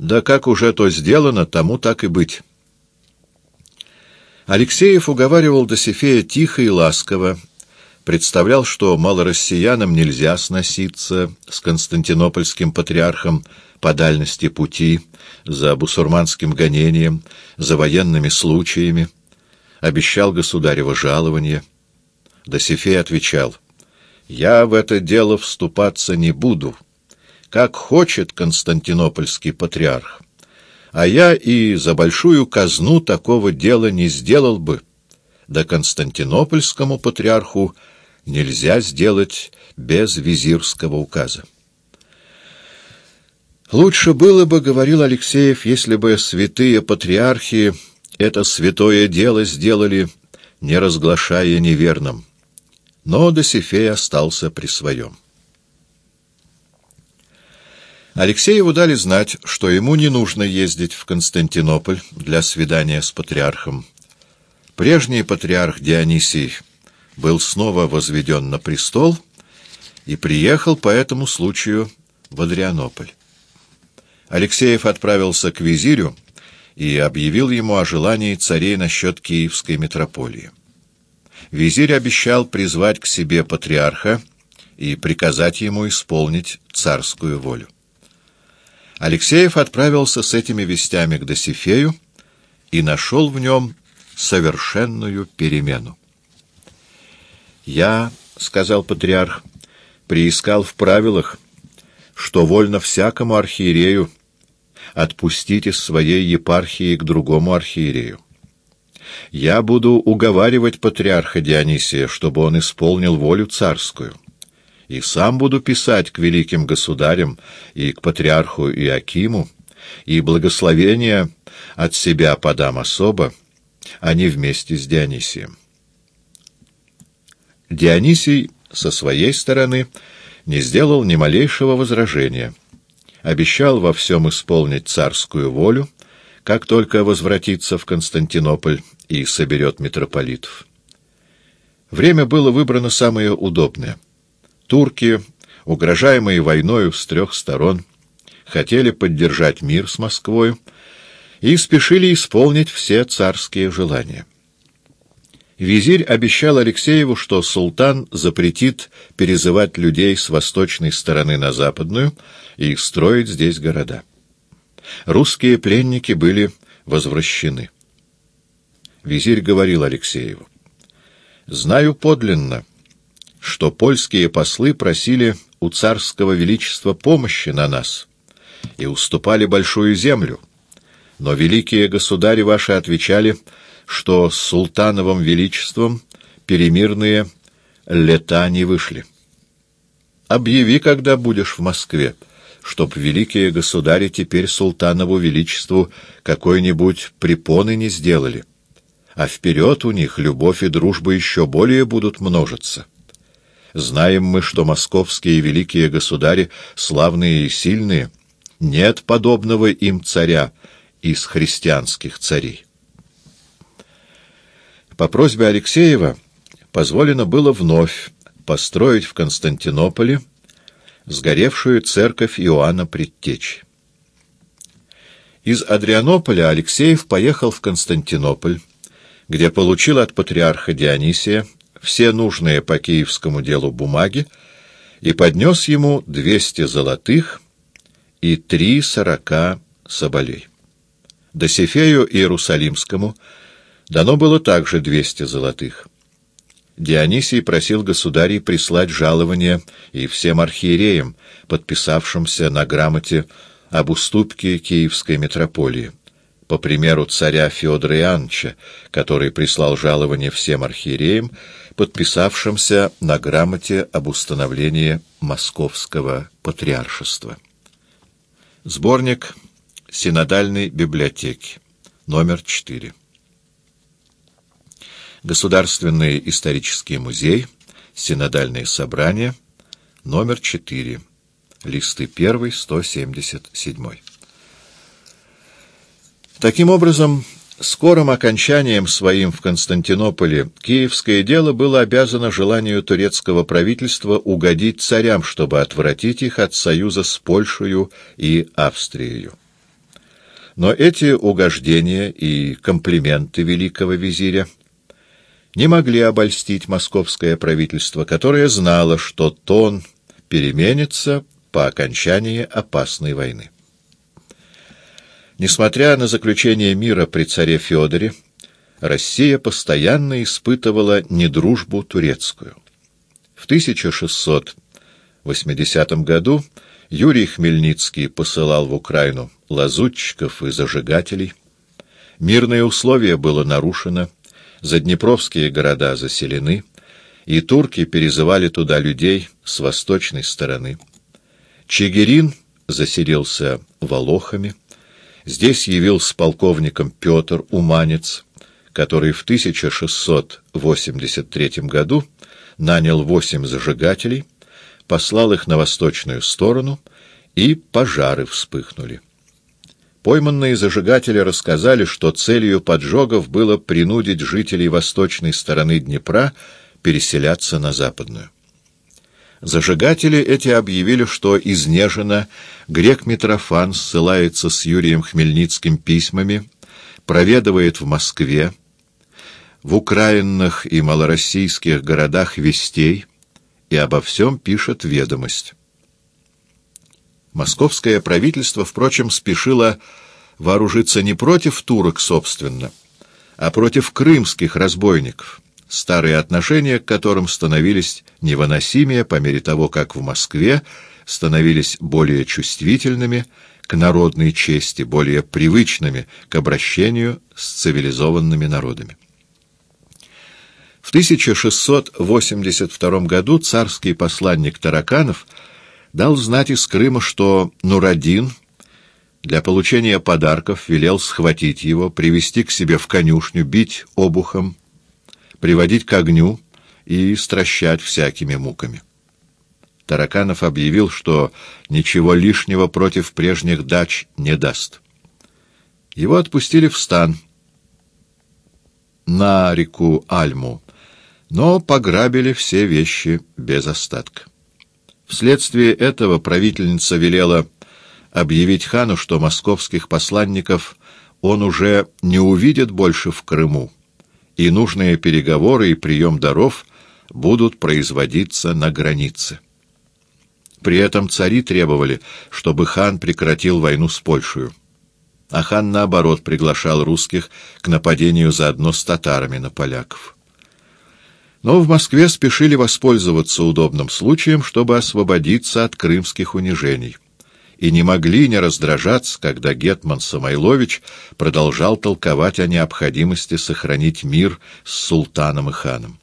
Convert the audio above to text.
Да как уже то сделано, тому так и быть. Алексеев уговаривал Досифея тихо и ласково, представлял, что малороссиянам нельзя сноситься с константинопольским патриархом по дальности пути, за бусурманским гонением, за военными случаями, обещал государево жалование. Досифей отвечал, «Я в это дело вступаться не буду, как хочет константинопольский патриарх, а я и за большую казну такого дела не сделал бы, да константинопольскому патриарху нельзя сделать без визирского указа». Лучше было бы, — говорил Алексеев, — если бы святые патриархи это святое дело сделали, не разглашая неверным. Но Досифей остался при своем. Алексееву дали знать, что ему не нужно ездить в Константинополь для свидания с патриархом. Прежний патриарх Дионисий был снова возведен на престол и приехал по этому случаю в Адрианополь. Алексеев отправился к визирю, и объявил ему о желании царей насчет Киевской митрополии. Визирь обещал призвать к себе патриарха и приказать ему исполнить царскую волю. Алексеев отправился с этими вестями к Досифею и нашел в нем совершенную перемену. «Я, — сказал патриарх, — приискал в правилах, что вольно всякому архиерею отпустить из своей епархии к другому архиерею. Я буду уговаривать патриарха Дионисия, чтобы он исполнил волю царскую, и сам буду писать к великим государям и к патриарху Иакиму, и благословения от себя подам особо, а не вместе с Дионисием. Дионисий со своей стороны не сделал ни малейшего возражения — обещал во всем исполнить царскую волю, как только возвратится в Константинополь и соберет митрополитов. Время было выбрано самое удобное. Турки, угрожаемые войною с трех сторон, хотели поддержать мир с Москвой и спешили исполнить все царские желания. Визирь обещал Алексееву, что султан запретит перезывать людей с восточной стороны на западную и строить здесь города. Русские пленники были возвращены. Визирь говорил Алексееву, «Знаю подлинно, что польские послы просили у царского величества помощи на нас и уступали большую землю, но великие государи ваши отвечали — что с султановым величеством перемирные лета не вышли. Объяви, когда будешь в Москве, чтоб великие государи теперь султанову величеству какой-нибудь препоны не сделали, а вперед у них любовь и дружба еще более будут множиться. Знаем мы, что московские великие государи, славные и сильные, нет подобного им царя из христианских царей. По просьбе Алексеева позволено было вновь построить в Константинополе сгоревшую церковь Иоанна Предтечи. Из Адрианополя Алексеев поехал в Константинополь, где получил от патриарха Дионисия все нужные по киевскому делу бумаги и поднес ему двести золотых и три сорока соболей. Досифею Иерусалимскому — Дано было также двести золотых. Дионисий просил государей прислать жалование и всем архиереям, подписавшимся на грамоте об уступке Киевской митрополии, по примеру царя Феодора Иоанновича, который прислал жалование всем архиереям, подписавшимся на грамоте об установлении Московского патриаршества. Сборник Синодальной библиотеки, номер 4. Государственный исторический музей, Синодальное собрание, номер 4, листы 1, 177. Таким образом, скорым окончанием своим в Константинополе киевское дело было обязано желанию турецкого правительства угодить царям, чтобы отвратить их от союза с Польшей и Австрией. Но эти угождения и комплименты великого визиря не могли обольстить московское правительство, которое знало, что тон переменится по окончании опасной войны. Nесмотря на заключение мира при царе Федоре, Россия постоянно испытывала недружбу турецкую. В 1680 году Юрий Хмельницкий посылал в Украину лазутчиков и зажигателей. Мирное условие было нарушено, заднепровские города заселены, и турки перезывали туда людей с восточной стороны. Чигирин заселился волохами. Здесь явился полковником Петр Уманец, который в 1683 году нанял восемь зажигателей, послал их на восточную сторону, и пожары вспыхнули. Пойманные зажигатели рассказали, что целью поджогов было принудить жителей восточной стороны Днепра переселяться на западную. Зажигатели эти объявили, что изнежено грек Митрофан ссылается с Юрием Хмельницким письмами, проведывает в Москве, в украинных и малороссийских городах вестей и обо всем пишет ведомость. Московское правительство, впрочем, спешило вооружиться не против турок, собственно, а против крымских разбойников, старые отношения к которым становились невыносимее по мере того, как в Москве становились более чувствительными к народной чести, более привычными к обращению с цивилизованными народами. В 1682 году царский посланник Тараканов дал знать из Крыма, что Нурадин для получения подарков велел схватить его, привести к себе в конюшню, бить обухом, приводить к огню и стращать всякими муками. Тараканов объявил, что ничего лишнего против прежних дач не даст. Его отпустили в стан на реку Альму, но пограбили все вещи без остатка. Вследствие этого правительница велела объявить хану, что московских посланников он уже не увидит больше в Крыму, и нужные переговоры и прием даров будут производиться на границе. При этом цари требовали, чтобы хан прекратил войну с Польшей, а хан, наоборот, приглашал русских к нападению заодно с татарами на поляков. Но в Москве спешили воспользоваться удобным случаем, чтобы освободиться от крымских унижений. И не могли не раздражаться, когда Гетман Самойлович продолжал толковать о необходимости сохранить мир с султаном и ханом.